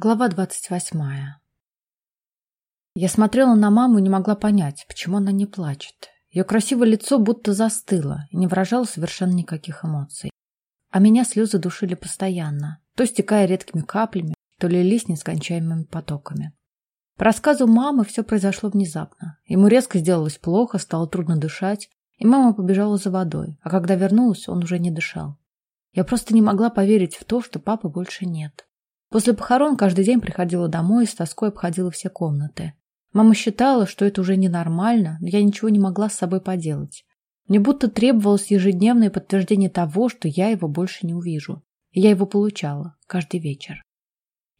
Глава двадцать восьмая. Я смотрела на маму и не могла понять, почему она не плачет. Ее красивое лицо будто застыло и не выражало совершенно никаких эмоций. А меня слезы душили постоянно, то стекая редкими каплями, то лились нескончаемыми потоками. По рассказу мамы все произошло внезапно. Ему резко сделалось плохо, стало трудно дышать, и мама побежала за водой, а когда вернулась, он уже не дышал. Я просто не могла поверить в то, что папы больше нет. После похорон каждый день приходила домой и с тоской обходила все комнаты. Мама считала, что это уже ненормально, но я ничего не могла с собой поделать. Мне будто требовалось ежедневное подтверждение того, что я его больше не увижу. И я его получала каждый вечер.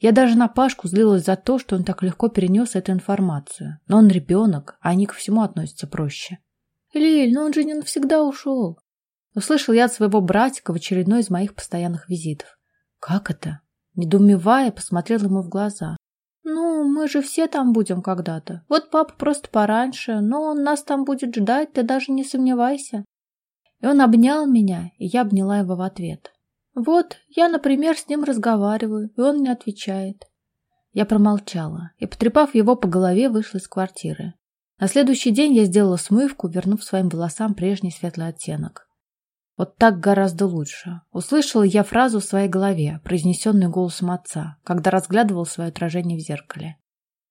Я даже на Пашку злилась за то, что он так легко перенес эту информацию. Но он ребенок, а они ко всему относятся проще. «Лиль, но он же не навсегда ушел!» Услышал я от своего братика в очередной из моих постоянных визитов. «Как это?» Недоумевая, посмотрел ему в глаза. «Ну, мы же все там будем когда-то. Вот папа просто пораньше, но он нас там будет ждать, ты даже не сомневайся». И он обнял меня, и я обняла его в ответ. «Вот, я, например, с ним разговариваю, и он не отвечает». Я промолчала и, потрепав его по голове, вышла из квартиры. На следующий день я сделала смывку, вернув своим волосам прежний светлый оттенок. Вот так гораздо лучше. Услышала я фразу в своей голове, произнесенную голосом отца, когда разглядывал свое отражение в зеркале.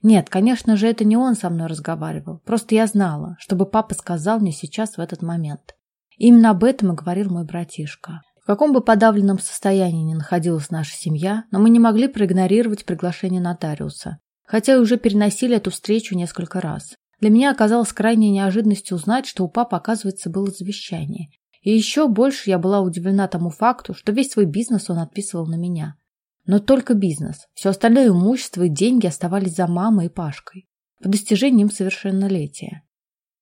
Нет, конечно же, это не он со мной разговаривал. Просто я знала, чтобы папа сказал мне сейчас в этот момент. Именно об этом и говорил мой братишка. В каком бы подавленном состоянии ни находилась наша семья, но мы не могли проигнорировать приглашение нотариуса, хотя и уже переносили эту встречу несколько раз. Для меня оказалось крайней неожиданностью узнать, что у папы, оказывается, было завещание, и еще больше я была удивлена тому факту, что весь свой бизнес он отписывал на меня. Но только бизнес. Все остальное имущество и деньги оставались за мамой и Пашкой. По достижениям совершеннолетия.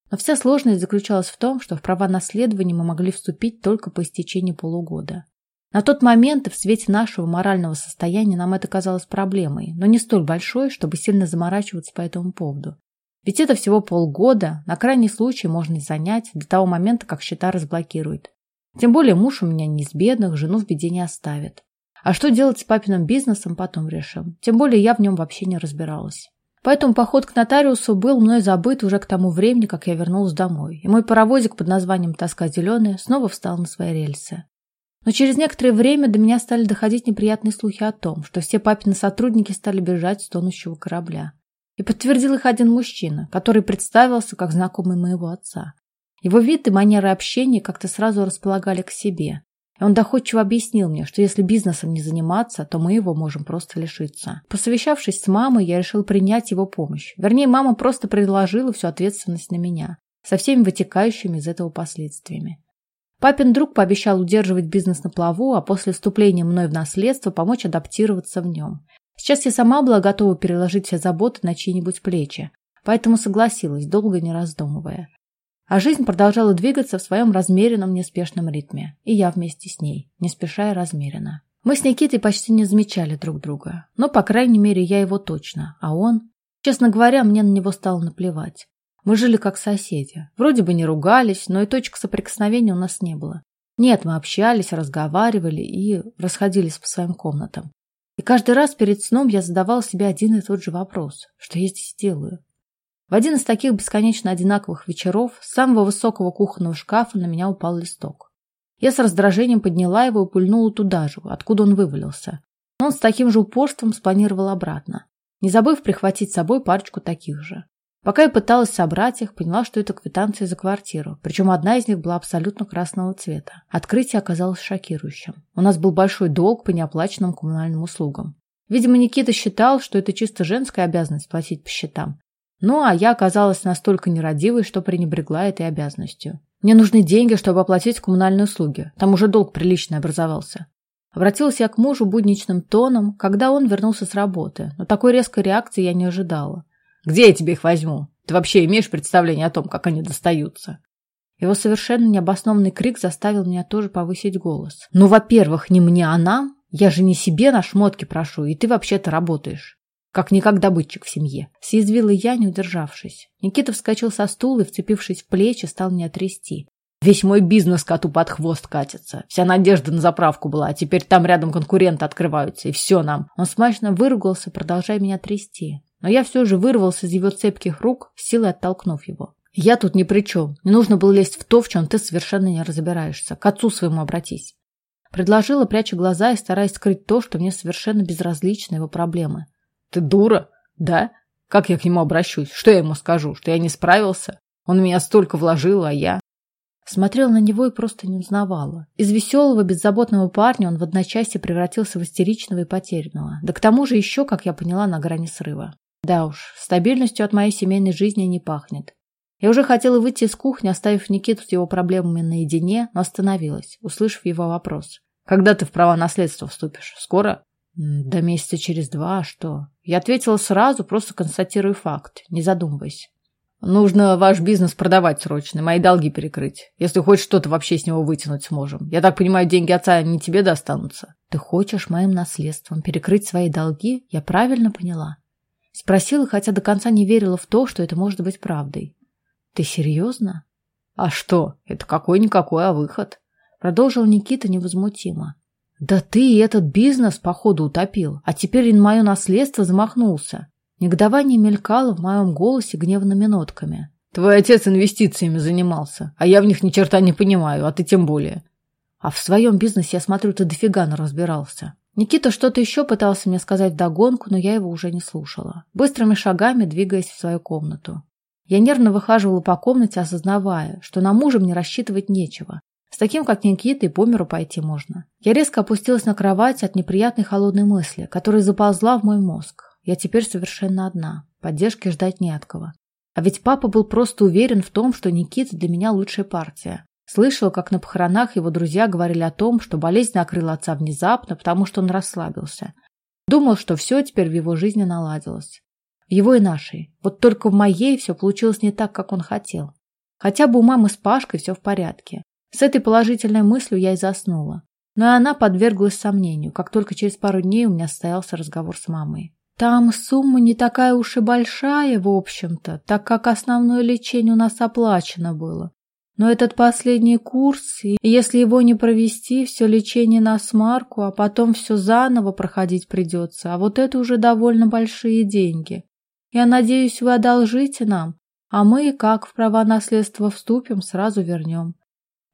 Но вся сложность заключалась в том, что в права наследования мы могли вступить только по истечении полугода. На тот момент в свете нашего морального состояния нам это казалось проблемой, но не столь большой, чтобы сильно заморачиваться по этому поводу. Ведь это всего полгода, на крайний случай можно занять до того момента, как счета разблокируют. Тем более муж у меня не из бедных, жену в беде не оставит. А что делать с папиным бизнесом, потом решим. Тем более я в нем вообще не разбиралась. Поэтому поход к нотариусу был мной забыт уже к тому времени, как я вернулась домой, и мой паровозик под названием «Тоска зеленая» снова встал на свои рельсы. Но через некоторое время до меня стали доходить неприятные слухи о том, что все папины сотрудники стали бежать с тонущего корабля. И подтвердил их один мужчина, который представился как знакомый моего отца. Его вид и манера общения как-то сразу располагали к себе. И он доходчиво объяснил мне, что если бизнесом не заниматься, то мы его можем просто лишиться. Посовещавшись с мамой, я решил принять его помощь. Вернее, мама просто предложила всю ответственность на меня, со всеми вытекающими из этого последствиями. Папин друг пообещал удерживать бизнес на плаву, а после вступления мной в наследство помочь адаптироваться в нем. Сейчас я сама была готова переложить все заботы на чьи-нибудь плечи, поэтому согласилась, долго не раздумывая. А жизнь продолжала двигаться в своем размеренном, неспешном ритме, и я вместе с ней, не спеша и размеренно. Мы с Никитой почти не замечали друг друга, но, по крайней мере, я его точно, а он... Честно говоря, мне на него стало наплевать. Мы жили как соседи. Вроде бы не ругались, но и точек соприкосновения у нас не было. Нет, мы общались, разговаривали и расходились по своим комнатам. И каждый раз перед сном я задавал себе один и тот же вопрос, что я здесь делаю. В один из таких бесконечно одинаковых вечеров с самого высокого кухонного шкафа на меня упал листок. Я с раздражением подняла его и пульнула туда же, откуда он вывалился. Но он с таким же упорством спланировал обратно, не забыв прихватить с собой парочку таких же. Пока я пыталась собрать их, поняла, что это квитанции за квартиру. Причем одна из них была абсолютно красного цвета. Открытие оказалось шокирующим. У нас был большой долг по неоплаченным коммунальным услугам. Видимо, Никита считал, что это чисто женская обязанность платить по счетам. Ну, а я оказалась настолько нерадивой, что пренебрегла этой обязанностью. Мне нужны деньги, чтобы оплатить коммунальные услуги. Там уже долг приличный образовался. Обратилась я к мужу будничным тоном, когда он вернулся с работы, но такой резкой реакции я не ожидала. Где я тебе их возьму? Ты вообще имеешь представление о том, как они достаются?» Его совершенно необоснованный крик заставил меня тоже повысить голос. «Ну, во-первых, не мне, а нам. Я же не себе на шмотки прошу, и ты вообще-то работаешь. Как никак добытчик в семье». Съязвила я, не удержавшись. Никита вскочил со стула и, вцепившись в плечи, стал меня трясти. Весь мой бизнес коту под хвост катится. Вся надежда на заправку была, а теперь там рядом конкуренты открываются, и все нам. Он смачно выругался, продолжая меня трясти. Но я все же вырвался из его цепких рук, силой оттолкнув его. Я тут ни при чем. Не нужно было лезть в то, в чем ты совершенно не разбираешься. К отцу своему обратись. Предложила, пряча глаза и стараясь скрыть то, что мне совершенно безразличны его проблемы. Ты дура? Да? Как я к нему обращусь? Что я ему скажу? Что я не справился? Он меня столько вложил, а я... Смотрела на него и просто не узнавала. Из веселого, беззаботного парня он в одночасье превратился в истеричного и потерянного. Да к тому же еще, как я поняла, на грани срыва. Да уж, стабильностью от моей семейной жизни не пахнет. Я уже хотела выйти из кухни, оставив Никиту с его проблемами наедине, но остановилась, услышав его вопрос. «Когда ты в права наследства вступишь? Скоро?» «До месяца через два, а что?» Я ответила сразу, просто констатирую факт, не задумываясь. Нужно ваш бизнес продавать срочно, мои долги перекрыть. Если хоть что-то вообще с него вытянуть сможем. Я так понимаю, деньги отца не тебе достанутся. Ты хочешь моим наследством перекрыть свои долги? Я правильно поняла? Спросила, хотя до конца не верила в то, что это может быть правдой. Ты серьезно? А что? Это какой-никакой, а выход. Продолжил Никита невозмутимо. Да ты и этот бизнес, походу, утопил, а теперь и на мое наследство замахнулся. Негодование мелькало в моем голосе гневными нотками. «Твой отец инвестициями занимался, а я в них ни черта не понимаю, а ты тем более». «А в своем бизнесе, я смотрю, ты дофига разбирался. Никита что-то еще пытался мне сказать вдогонку, но я его уже не слушала, быстрыми шагами двигаясь в свою комнату. Я нервно выхаживала по комнате, осознавая, что на мужа мне рассчитывать нечего. С таким, как Никита, и по миру пойти можно. Я резко опустилась на кровать от неприятной холодной мысли, которая заползла в мой мозг. Я теперь совершенно одна. Поддержки ждать не от кого. А ведь папа был просто уверен в том, что Никита для меня лучшая партия. Слышала, как на похоронах его друзья говорили о том, что болезнь накрыла отца внезапно, потому что он расслабился. Думал, что все теперь в его жизни наладилось. В его и нашей. Вот только в моей все получилось не так, как он хотел. Хотя бы у мамы с Пашкой все в порядке. С этой положительной мыслью я и заснула. Но и она подверглась сомнению, как только через пару дней у меня состоялся разговор с мамой. Там сумма не такая уж и большая, в общем-то, так как основное лечение у нас оплачено было. Но этот последний курс, если его не провести, все лечение на смарку, а потом все заново проходить придется, а вот это уже довольно большие деньги. Я надеюсь, вы одолжите нам, а мы, как в права наследства вступим, сразу вернем.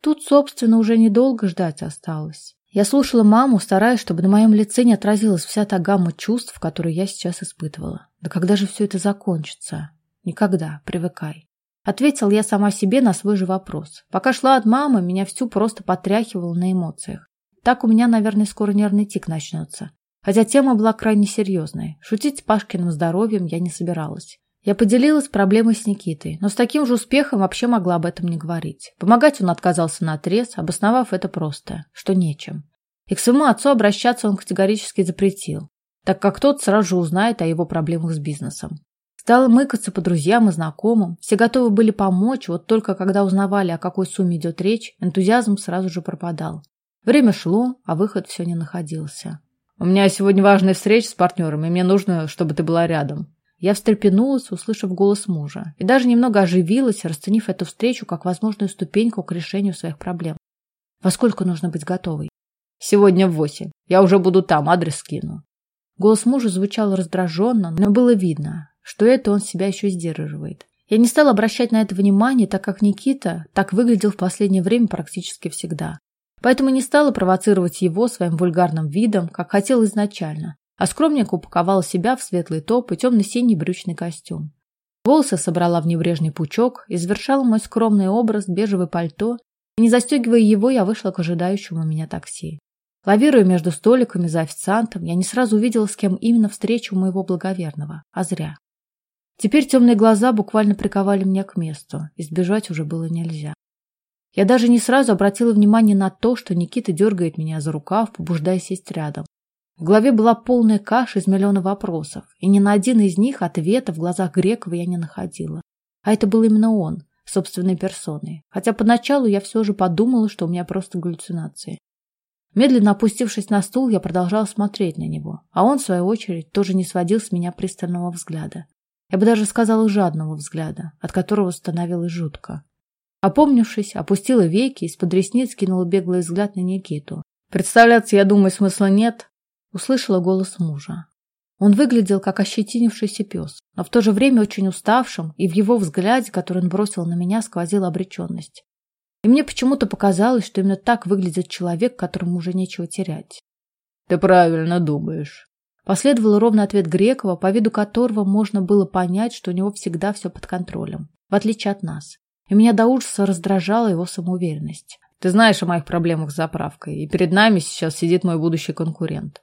Тут, собственно, уже недолго ждать осталось. Я слушала маму, стараясь, чтобы на моем лице не отразилась вся та гамма чувств, которые я сейчас испытывала. Да когда же все это закончится? Никогда, привыкай. Ответил я сама себе на свой же вопрос. Пока шла от мамы, меня всю просто потряхивало на эмоциях. Так у меня, наверное, скоро нервный тик начнется. Хотя тема была крайне серьезной. Шутить с Пашкиным здоровьем я не собиралась. Я поделилась проблемой с Никитой, но с таким же успехом вообще могла об этом не говорить. Помогать он отказался на отрез, обосновав это просто, что нечем. И к своему отцу обращаться он категорически запретил, так как тот сразу же узнает о его проблемах с бизнесом. Стала мыкаться по друзьям и знакомым, все готовы были помочь, вот только когда узнавали, о какой сумме идет речь, энтузиазм сразу же пропадал. Время шло, а выход все не находился. «У меня сегодня важная встреча с партнером, и мне нужно, чтобы ты была рядом», я встрепенулась, услышав голос мужа, и даже немного оживилась, расценив эту встречу как возможную ступеньку к решению своих проблем. Во сколько нужно быть готовой? Сегодня в восемь. Я уже буду там, адрес скину. Голос мужа звучал раздраженно, но было видно, что это он себя еще сдерживает. Я не стала обращать на это внимание, так как Никита так выглядел в последнее время практически всегда. Поэтому не стала провоцировать его своим вульгарным видом, как хотел изначально, а скромненько упаковала себя в светлый топ и темно-синий брючный костюм. Волосы собрала в небрежный пучок и мой скромный образ бежевое пальто, и, не застегивая его, я вышла к ожидающему меня такси. Лавируя между столиками за официантом, я не сразу увидела, с кем именно встречу моего благоверного, а зря. Теперь темные глаза буквально приковали меня к месту, избежать уже было нельзя. Я даже не сразу обратила внимание на то, что Никита дергает меня за рукав, побуждая сесть рядом. В голове была полная каша из миллиона вопросов, и ни на один из них ответа в глазах Грекова я не находила. А это был именно он, собственной персоной. Хотя поначалу я все же подумала, что у меня просто галлюцинации. Медленно опустившись на стул, я продолжала смотреть на него, а он, в свою очередь, тоже не сводил с меня пристального взгляда. Я бы даже сказала жадного взгляда, от которого становилось жутко. Опомнившись, опустила веки из-под ресниц кинула беглый взгляд на Никиту. «Представляться, я думаю, смысла нет», — услышала голос мужа. Он выглядел как ощетинившийся пес, но в то же время очень уставшим, и в его взгляде, который он бросил на меня, сквозила обреченность. И мне почему-то показалось, что именно так выглядит человек, которому уже нечего терять. «Ты правильно думаешь». Последовал ровный ответ Грекова, по виду которого можно было понять, что у него всегда все под контролем, в отличие от нас. И меня до ужаса раздражала его самоуверенность. «Ты знаешь о моих проблемах с заправкой, и перед нами сейчас сидит мой будущий конкурент».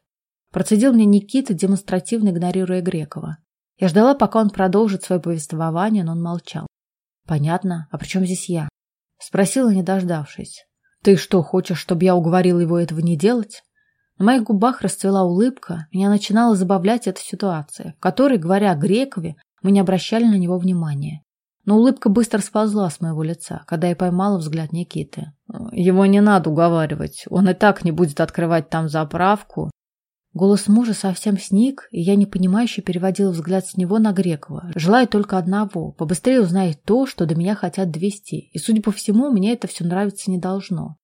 Процедил мне Никита, демонстративно игнорируя Грекова. Я ждала, пока он продолжит свое повествование, но он молчал. «Понятно. А при чем здесь я?» Спросила, не дождавшись. «Ты что, хочешь, чтобы я уговорила его этого не делать?» На моих губах расцвела улыбка, меня начинала забавлять эта ситуация, в которой, говоря о Грекове, мы не обращали на него внимания. Но улыбка быстро сползла с моего лица, когда я поймала взгляд Никиты. «Его не надо уговаривать, он и так не будет открывать там заправку Голос мужа совсем сник, и я непонимающе переводила взгляд с него на Грекова, желая только одного – побыстрее узнать то, что до меня хотят довести. И, судя по всему, мне это все нравиться не должно.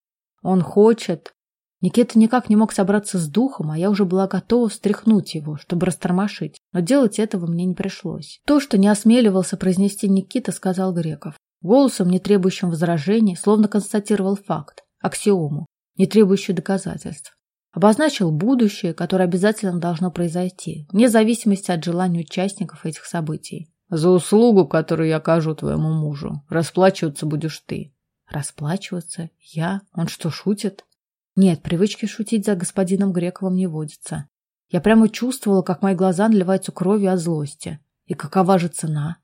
Он хочет. Никита никак не мог собраться с духом, а я уже была готова встряхнуть его, чтобы растормошить. Но делать этого мне не пришлось. То, что не осмеливался произнести Никита, сказал Греков. Голосом, не требующим возражений, словно констатировал факт, аксиому, не требующую доказательств. Обозначил будущее, которое обязательно должно произойти, вне зависимости от желания участников этих событий. За услугу, которую я окажу твоему мужу, расплачиваться будешь ты. Расплачиваться? Я? Он что, шутит? Нет, привычки шутить за господином Грековым не водится. Я прямо чувствовала, как мои глаза наливаются кровью от злости. И какова же цена?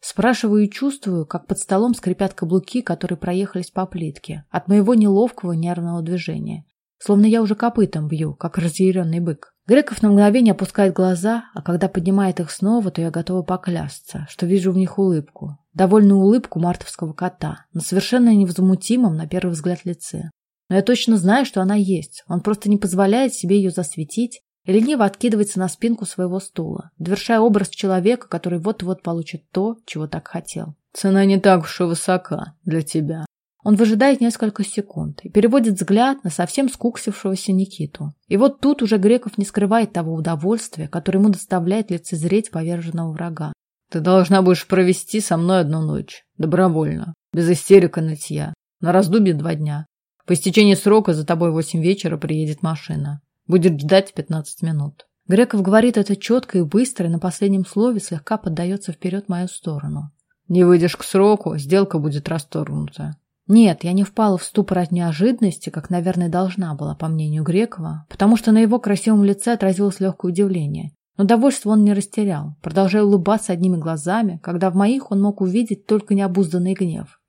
Спрашиваю и чувствую, как под столом скрипят каблуки, которые проехались по плитке, от моего неловкого нервного движения словно я уже копытом бью, как разъяренный бык. Греков на мгновение опускает глаза, а когда поднимает их снова, то я готова поклясться, что вижу в них улыбку. Довольную улыбку мартовского кота, на совершенно невозмутимом, на первый взгляд, лице. Но я точно знаю, что она есть. Он просто не позволяет себе ее засветить и лениво откидывается на спинку своего стула, довершая образ человека, который вот-вот получит то, чего так хотел. «Цена не так уж и высока для тебя», он выжидает несколько секунд и переводит взгляд на совсем скуксившегося Никиту. И вот тут уже Греков не скрывает того удовольствия, которое ему доставляет лицезреть поверженного врага. «Ты должна будешь провести со мной одну ночь. Добровольно. Без истерика нытья. На раздумье два дня. По истечении срока за тобой в восемь вечера приедет машина. Будет ждать пятнадцать минут». Греков говорит это четко и быстро, и на последнем слове слегка поддается вперед мою сторону. «Не выйдешь к сроку, сделка будет расторгнута. Нет, я не впала в ступор от неожиданности, как, наверное, должна была, по мнению Грекова, потому что на его красивом лице отразилось легкое удивление. Но довольство он не растерял, продолжая улыбаться одними глазами, когда в моих он мог увидеть только необузданный гнев.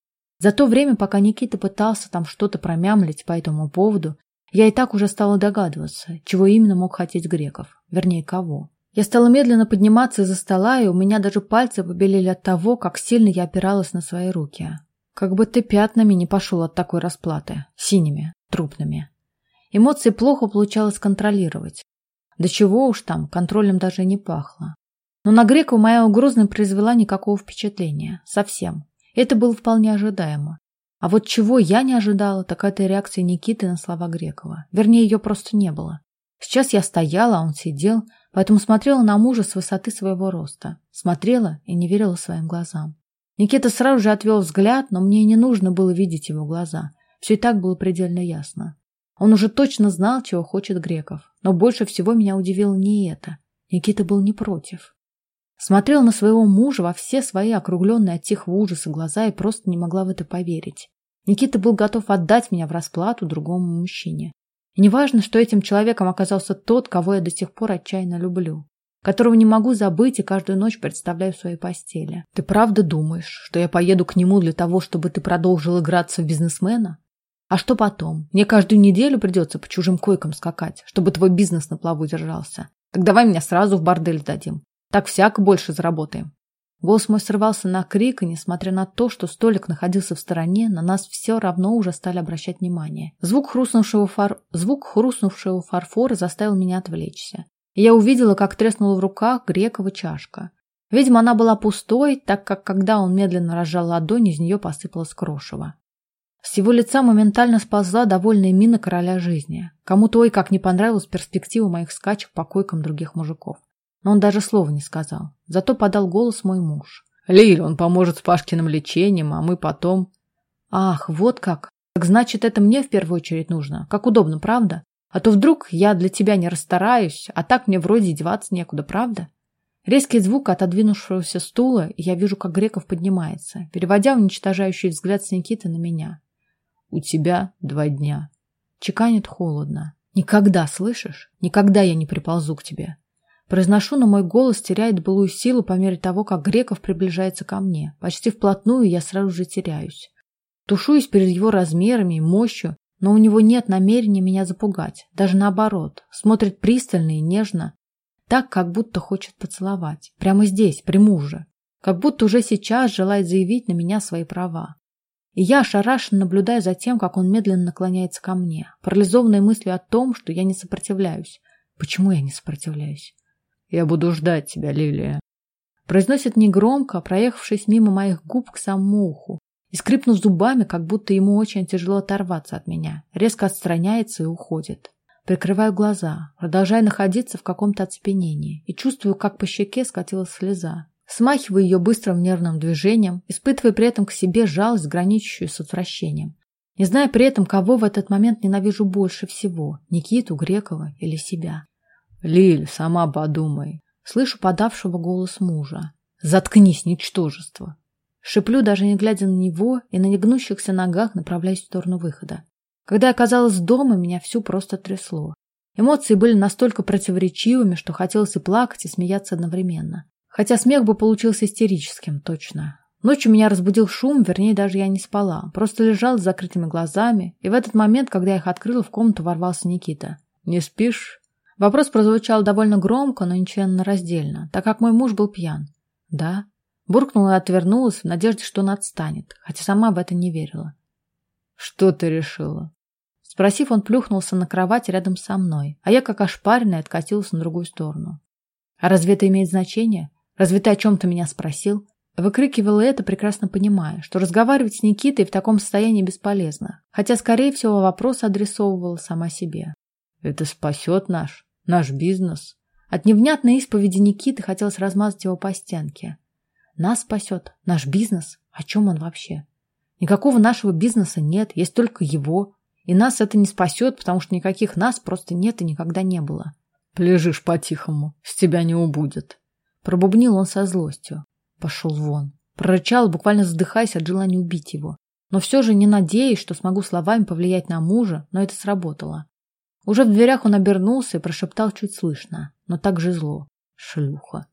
За то время, пока Никита пытался там что-то промямлить по этому поводу, я и так уже стала догадываться, чего именно мог хотеть Греков, вернее, кого. Я стала медленно подниматься из-за стола, и у меня даже пальцы побелели от того, как сильно я опиралась на свои руки. Как бы ты пятнами не пошел от такой расплаты. Синими, трупными. Эмоции плохо получалось контролировать. Да чего уж там, контролем даже не пахло. Но на Грекова моя угроза не произвела никакого впечатления. Совсем. Это было вполне ожидаемо. А вот чего я не ожидала, так это реакция Никиты на слова Грекова. Вернее, ее просто не было. Сейчас я стояла, а он сидел, поэтому смотрела на мужа с высоты своего роста. Смотрела и не верила своим глазам. Никита сразу же отвел взгляд, но мне не нужно было видеть его глаза. Все и так было предельно ясно. Он уже точно знал, чего хочет Греков. Но больше всего меня удивило не это. Никита был не против. Смотрел на своего мужа во все свои округленные от тихого ужаса глаза и просто не могла в это поверить. Никита был готов отдать меня в расплату другому мужчине. И неважно, что этим человеком оказался тот, кого я до сих пор отчаянно люблю которого не могу забыть и каждую ночь представляю в своей постели. Ты правда думаешь, что я поеду к нему для того, чтобы ты продолжил играться в бизнесмена? А что потом? Мне каждую неделю придется по чужим койкам скакать, чтобы твой бизнес на плаву держался. Так давай меня сразу в бордель дадим. Так всяко больше заработаем. Голос мой срывался на крик, и, несмотря на то, что столик находился в стороне, на нас все равно уже стали обращать внимание. Звук хрустнувшего, фар... Звук хрустнувшего фарфора заставил меня отвлечься. Я увидела, как треснула в руках Грекова чашка. Видимо, она была пустой, так как, когда он медленно разжал ладонь, из нее посыпалось крошево. С его лица моментально сползла довольная мина короля жизни. Кому-то ой как не понравилась перспектива моих скачек по койкам других мужиков. Но он даже слова не сказал. Зато подал голос мой муж. «Лиль, он поможет с Пашкиным лечением, а мы потом...» «Ах, вот как! Так значит, это мне в первую очередь нужно. Как удобно, правда? А то вдруг я для тебя не расстараюсь, а так мне вроде деваться некуда, правда?» Резкий звук отодвинувшегося стула, и я вижу, как Греков поднимается, переводя уничтожающий взгляд с Никиты на меня. У тебя два дня. Чеканит холодно. Никогда, слышишь? Никогда я не приползу к тебе. Произношу, но мой голос теряет былую силу по мере того, как Греков приближается ко мне. Почти вплотную я сразу же теряюсь. Тушуюсь перед его размерами и мощью, но у него нет намерения меня запугать. Даже наоборот. Смотрит пристально и нежно. Так, как будто хочет поцеловать. Прямо здесь, при муже. Как будто уже сейчас желает заявить на меня свои права. И я ошарашенно наблюдаю за тем, как он медленно наклоняется ко мне, парализованной мыслью о том, что я не сопротивляюсь. Почему я не сопротивляюсь? Я буду ждать тебя, Лилия. Произносит негромко, проехавшись мимо моих губ к самому уху, и скрипнув зубами, как будто ему очень тяжело оторваться от меня, резко отстраняется и уходит. Прикрываю глаза, продолжая находиться в каком-то оцепенении, и чувствую, как по щеке скатилась слеза. Смахиваю ее быстрым нервным движением, испытывая при этом к себе жалость, граничащую с отвращением. Не зная при этом, кого в этот момент ненавижу больше всего – Никиту, Грекова или себя. «Лиль, сама подумай!» Слышу подавшего голос мужа. «Заткнись, ничтожество!» Шиплю, даже не глядя на него, и на негнущихся ногах направляюсь в сторону выхода. Когда я оказалась дома, меня всю просто трясло. Эмоции были настолько противоречивыми, что хотелось и плакать, и смеяться одновременно. Хотя смех бы получился истерическим, точно. Ночью меня разбудил шум, вернее, даже я не спала. Просто лежал с закрытыми глазами, и в этот момент, когда я их открыла, в комнату ворвался Никита. «Не спишь?» Вопрос прозвучал довольно громко, но нечаянно раздельно, так как мой муж был пьян. «Да?» Буркнула и отвернулась в надежде, что он отстанет, хотя сама в это не верила. «Что ты решила?» Спросив, он плюхнулся на кровать рядом со мной, а я, как ошпаренная, откатилась на другую сторону. «А разве это имеет значение?» Разве ты о чем-то меня спросил? Выкрикивала это, прекрасно понимая, что разговаривать с Никитой в таком состоянии бесполезно, хотя, скорее всего, вопрос адресовывала сама себе. Это спасет наш, наш бизнес. От невнятной исповеди Никиты хотелось размазать его по стенке. Нас спасет, наш бизнес? О чем он вообще? Никакого нашего бизнеса нет, есть только его. И нас это не спасет, потому что никаких нас просто нет и никогда не было. Полежишь по-тихому, с тебя не убудет. Пробубнил он со злостью. Пошел вон. Прорычал, буквально задыхаясь от желания убить его. Но все же не надеясь, что смогу словами повлиять на мужа, но это сработало. Уже в дверях он обернулся и прошептал чуть слышно, но так же зло. Шлюха.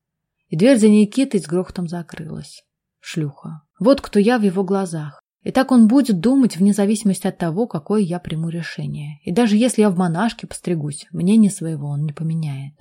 И дверь за Никитой с грохотом закрылась. Шлюха. Вот кто я в его глазах. И так он будет думать вне зависимости от того, какое я приму решение. И даже если я в монашке постригусь, мне не своего он не поменяет.